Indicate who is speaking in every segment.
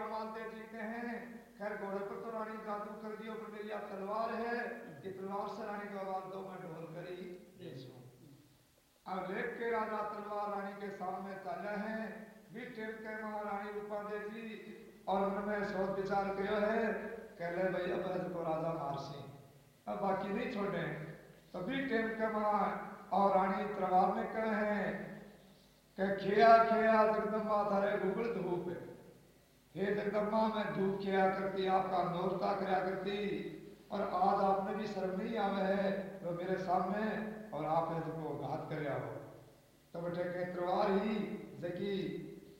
Speaker 1: रावण मालदेव जी कहे खैर, घोड़े पर तो रानी जादू कर दियो पर मेरी यह तलवार है कि तलवार से रानी को आवाज़ दो मैं ढोल करी। देशू के राजा तलवार रानी के सामने चले हैं। टेम के महारानी रूपा देवी और उनमें सोच विचार किया है। कह ले भाई अब को राजा मारसी। अब बाकी नहीं छोड़े। तभी टेम के महा और रानी तलवार में कहे हैं। कि खिया खिया जगदम्बा थारे गुगल धूप हे। जगदम्बा मैं धूप खिया करती आपका नोरता कराया करती, और आज आपने भी शर्म नहीं आवे है वो मेरे सामने, और आप इसको घात कर हो। तो बेटे के तलवार ही जगी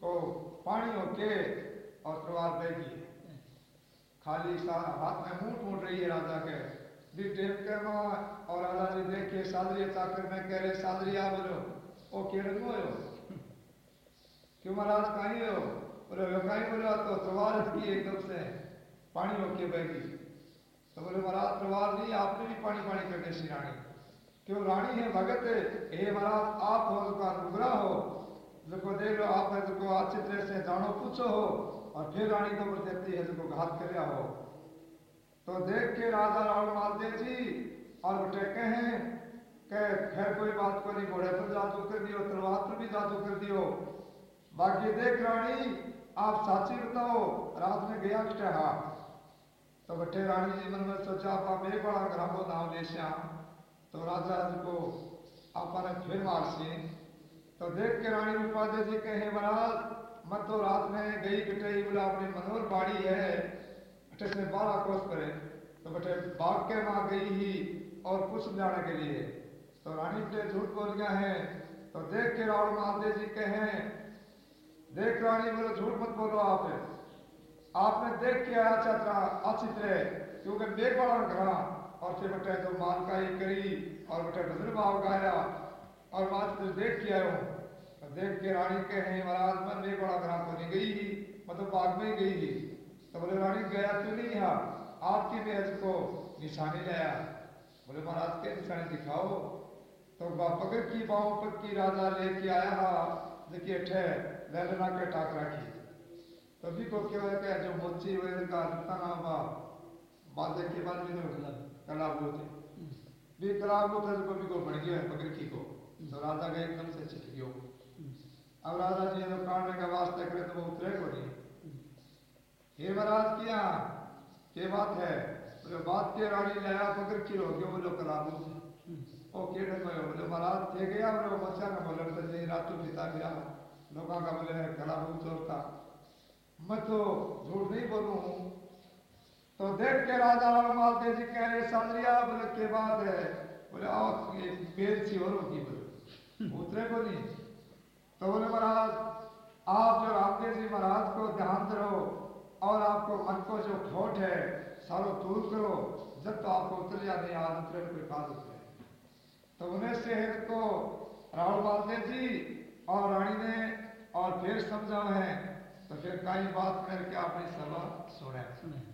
Speaker 1: को पानी होके और तलवार बेगी खाली सारा हाथ में मुँह टूट रही है राजा के। भी टेम के और राजा जी देखे सादरी चाकर में कह रहे, सादरी आ बोलो, ओ केड़ हो? क्यों महाराज, कहीं हो? बोले वो कहीं बोला तो तलवार थी एकदम से पानी होके बहगी। तो बोले, महाराज तलवार नहीं, आपने भी पानी पानी कर दे रानी। क्यों रानी है भगत हे? महाराज, आप हो तो अनुग्रह हो। जो देख लो आप है जो अच्छी तरह से जानो, पूछो हो। और फिर रानी को देती है जो घात कर हो। तो देख के राजा रावण मालदेव जी, और बेटे कहे के खैर, कोई बात को नहीं, घोड़े पर जादू कर दियो, तलवार पर भी जादू कर दियो। बाकी देख रानी आप साची बताओ रात में गया कटे हा तो बट्टे रानी जी मन में सोचा, आप मेरे बड़ा ग्रामो नाम ले तो राजा जी को आपने फिर मार सी तो देख के रानी रूपादे जी कहे, महाराज मत तो रात में गई कटे बोला, अपनी मनोहर बाड़ी है अटे से बारह कोस करे तो बटे बाग के वहाँ गई ही और कुछ समझाने के लिए। तो रानी पे झूठ बोल गया है। तो देख के रावण महादेव जी कहे देख रानी बोलो, झूठ मत बोलो आप आपने देख के आया छात्रा अच्छी तरह क्योंकि देख बड़ा घरा और फिर बेटे जो मालकाई करी, और बेटे भजन भाव गाया। और बात फिर देख के आयो तो देख के रानी के हैं महाराज, मैं देख बड़ा घरा तो नहीं गई ही। मतलब बाग में ही गई ही। तो बोले, रानी, गया क्यों नहीं यहाँ? आपकी बेहद को निशानी लाया। बोले, महाराज, के निशानी दिखाओ? तो पकड़ की बाहों पर की राजा लेके आया। हा, देखिए लैलना के टाक राखी तभी को क्या है कि जो मोची हुए का तना बा बादे के बाद भी तो कलाब होते भी कलाब होते तो भी को बढ़ गया पकड़ की को तो राजा का एकदम से छिट गयो अब राजा जी ने काटने का वास्ते करे तो वो उतरे को नहीं हे महाराज किया के बात है बोले बात के रानी लाया पकड़ की हो गयो बोलो कलाब ओ केड़े में बोले महाराज थे गया बोले मचा का बोले तो जी रातों बिता गया लोगों का बोले खड़ा हूँ चोरता मैं तो झूठ नहीं बोलू। तो देख के राजा मालदेव जी कह रहे संद्रिया बोले के बात है? बोले आओ ये बेल सी और होगी बोले। उतरे को नहीं तो बोले महाराज आप जो रामदेव जी महाराज को ध्यान करो और आपको मन को जो खोट है सारो दूर करो जब तो आपको उतर जाने आज उतरे कोई बात उतरे तो उन्हें से को राहुल मालदेव जी और रानी ने, और फिर समझाओ है तो फिर कई बात करके आपने सभा सुने सुने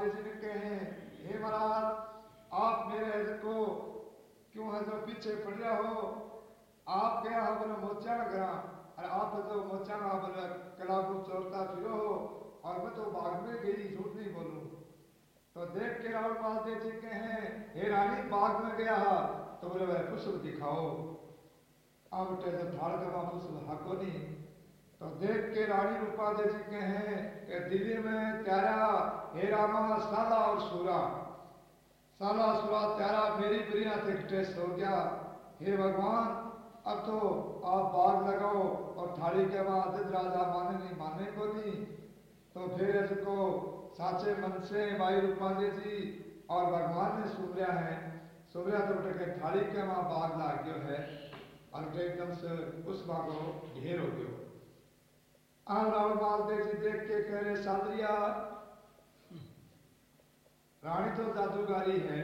Speaker 1: मालदे जी ने कहे हे महाराज, आप मेरे हज को क्यों है जो पीछे पड़ रहा हो? आप गया हो बोले मोचा करा और आप तो मोचा ना बोले कलापुर चोरता फिरो हो और मैं तो बाग में गई, झूठ नहीं बोलूँ। तो देख के राहुल मालदेव जी कहे, हे रानी, बाग में गया तो बोले, वह पुष्प दिखाओ। जब ठाड़ का पुष्प हको नहीं। तो देख के रानी रूपा दे जी कहे कि दिल्ली में त्यारा, हे रामा, साला और सूरा। साला, सूरा, त्यारा, मेरी प्रिया से टेस्ट हो गया। हे भगवान, अब तो आप बाग लगाओ और थाली के बाद राजा माने नहीं माने को नहीं। तो फिर इसको साचे मन से भाई रूपाले जी और भगवान ने सुमरिया है। सुमरिया तो बेटे थाली के वहाँ बाग लाग गयो है। और एकदम से उस बागो ढेर हो गयो। आम रावण मालदेव जी देख के कह रहे सादरिया रानी तो जादूगारी है।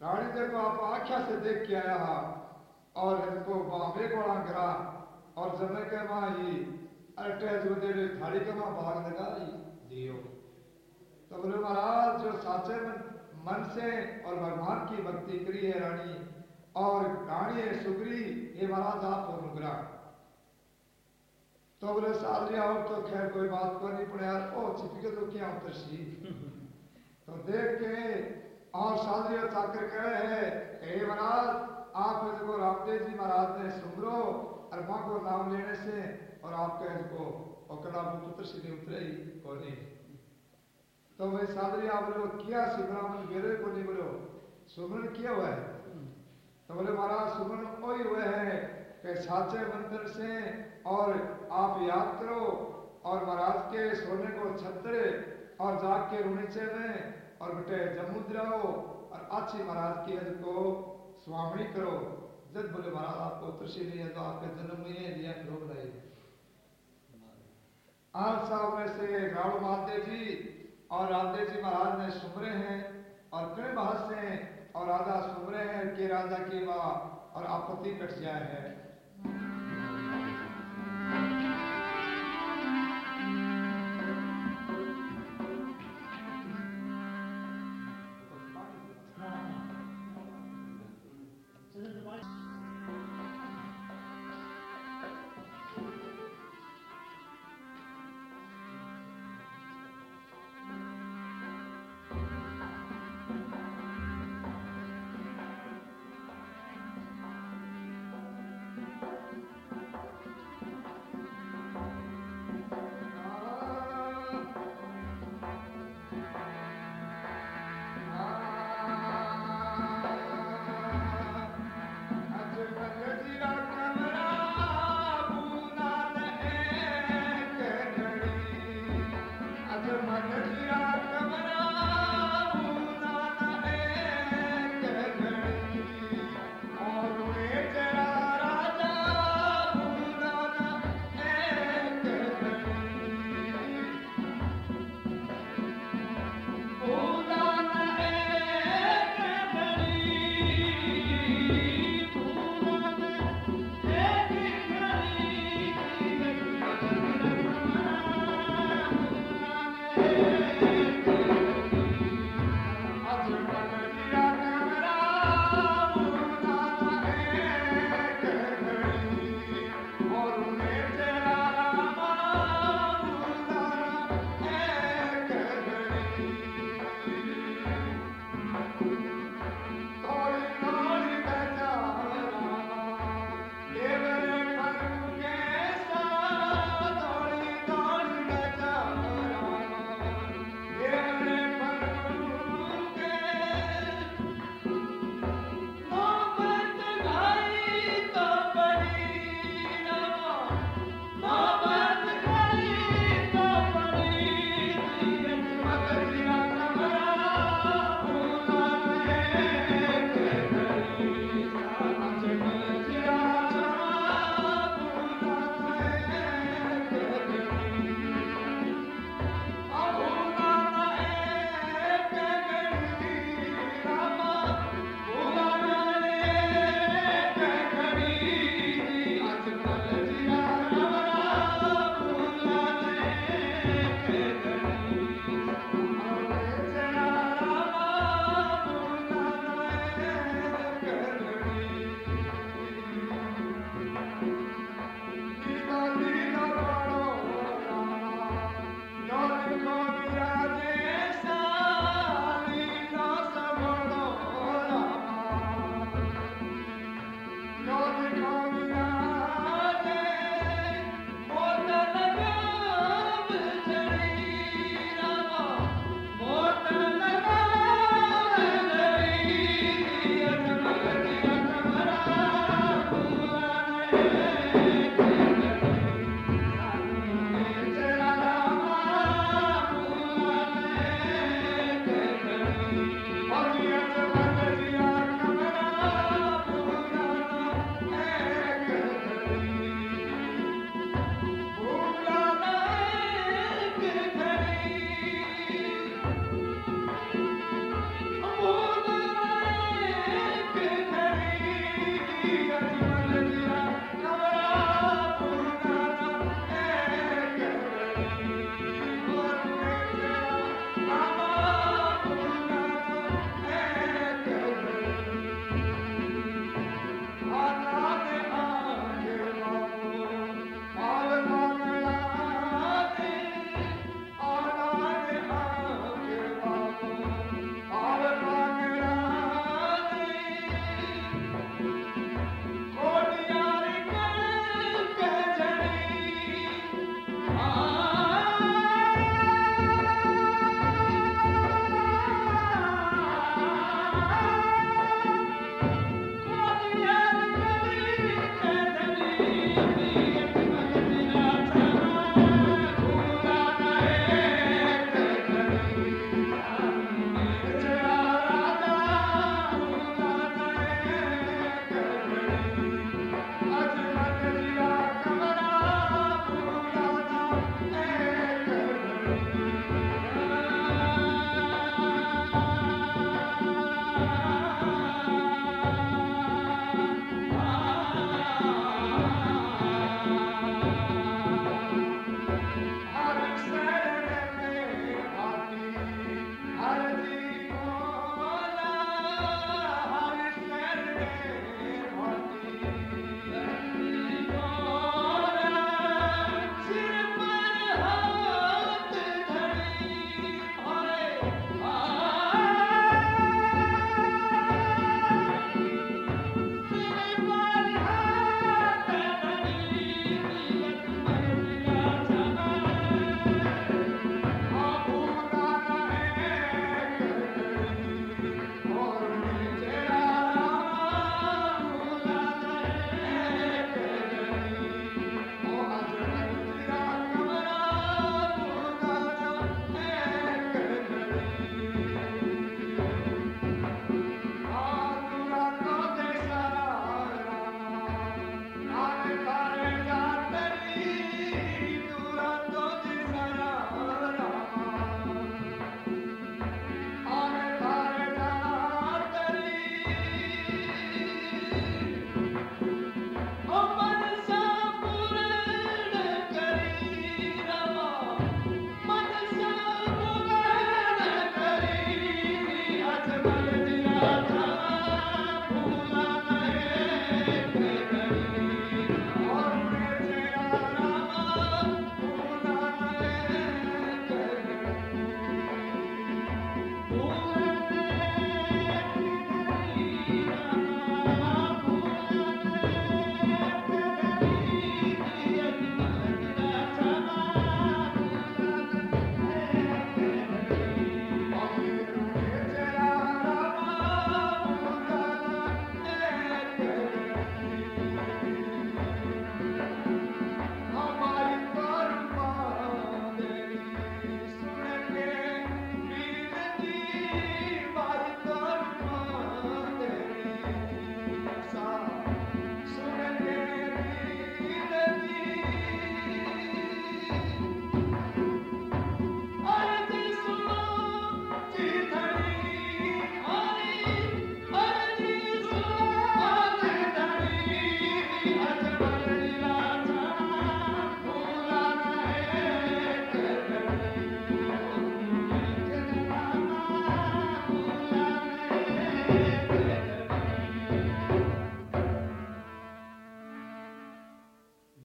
Speaker 1: रानी देखो आप आख्या से देख के आया हा और इनको बाबे को गिरा और जमे के माँ ही अरे जो दे थाली के माँ भाग लगा दियो। तो बोले महाराज जो साचे मन, मन से और भगवान की भक्ति करी है रानी और रानी है सुग्री ये महाराज आप नुगरा तो बोले साल और तो खैर कोई बात को नहीं पड़े यार, ओ छिपके तो क्या उतरसी तो देख के और साधु चाकर कहे है, हे महाराज, आप इसको रामदेव जी महाराज ने सुमरो और माँ को नाम लेने से और आपके इसको ओकड़ा पुत्र सीधे उतरे ही को नहीं। तो वही साधु आप लोग किया सिमरामन गेरे को नहीं बोलो। सुमरन किया हुआ है? तो बोले, महाराज सुमरन वही हुए है कि साचे मंदिर से और आप याद करो और महाराज के सोने को छतरे और जाग के रुणिचे में और बेटे जमुद रहो और अच्छी महाराज की हज को स्वामी करो। जब बोले, महाराज, आपको तुलसी नहीं है तो आपके जन्म में ही दिया, फिर बताइए आप साहब में से राणु महादेव जी और रामदेव जी महाराज ने सुमरे हैं और कई बहस से और राजा सुमरे हैं कि राजा की माँ और आपत्ति कट जाए है।